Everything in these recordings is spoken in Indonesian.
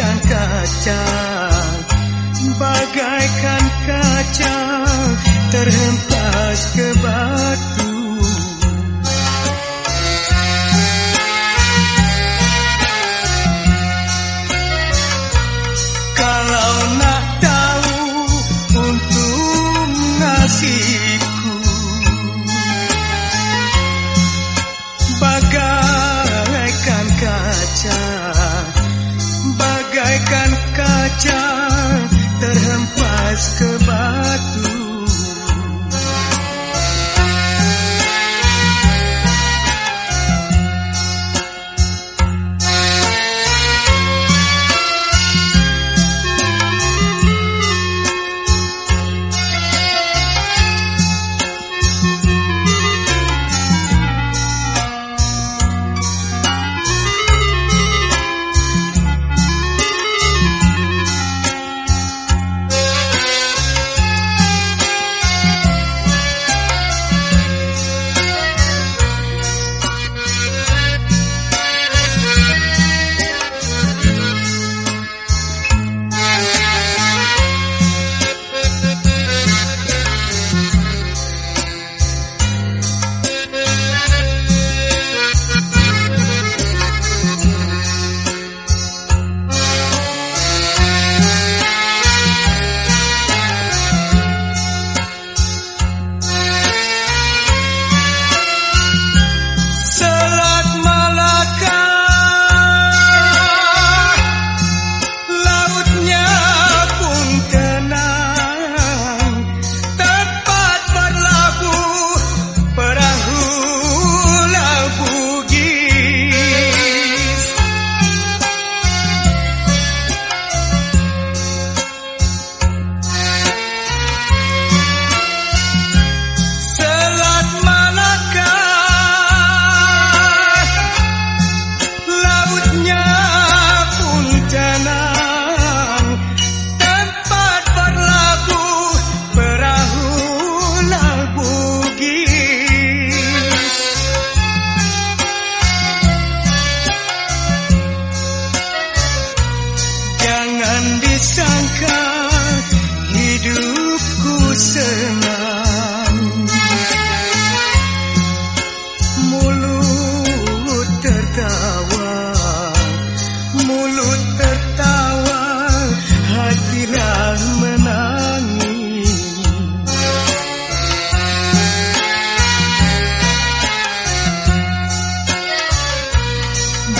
bagaikan kaca bagaikan kaca terhempas ke batu. Kalau nak tahu untuk nasibku bagaikan kaca terhempas ke bawah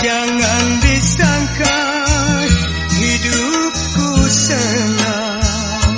Jangan disangka hidupku senang.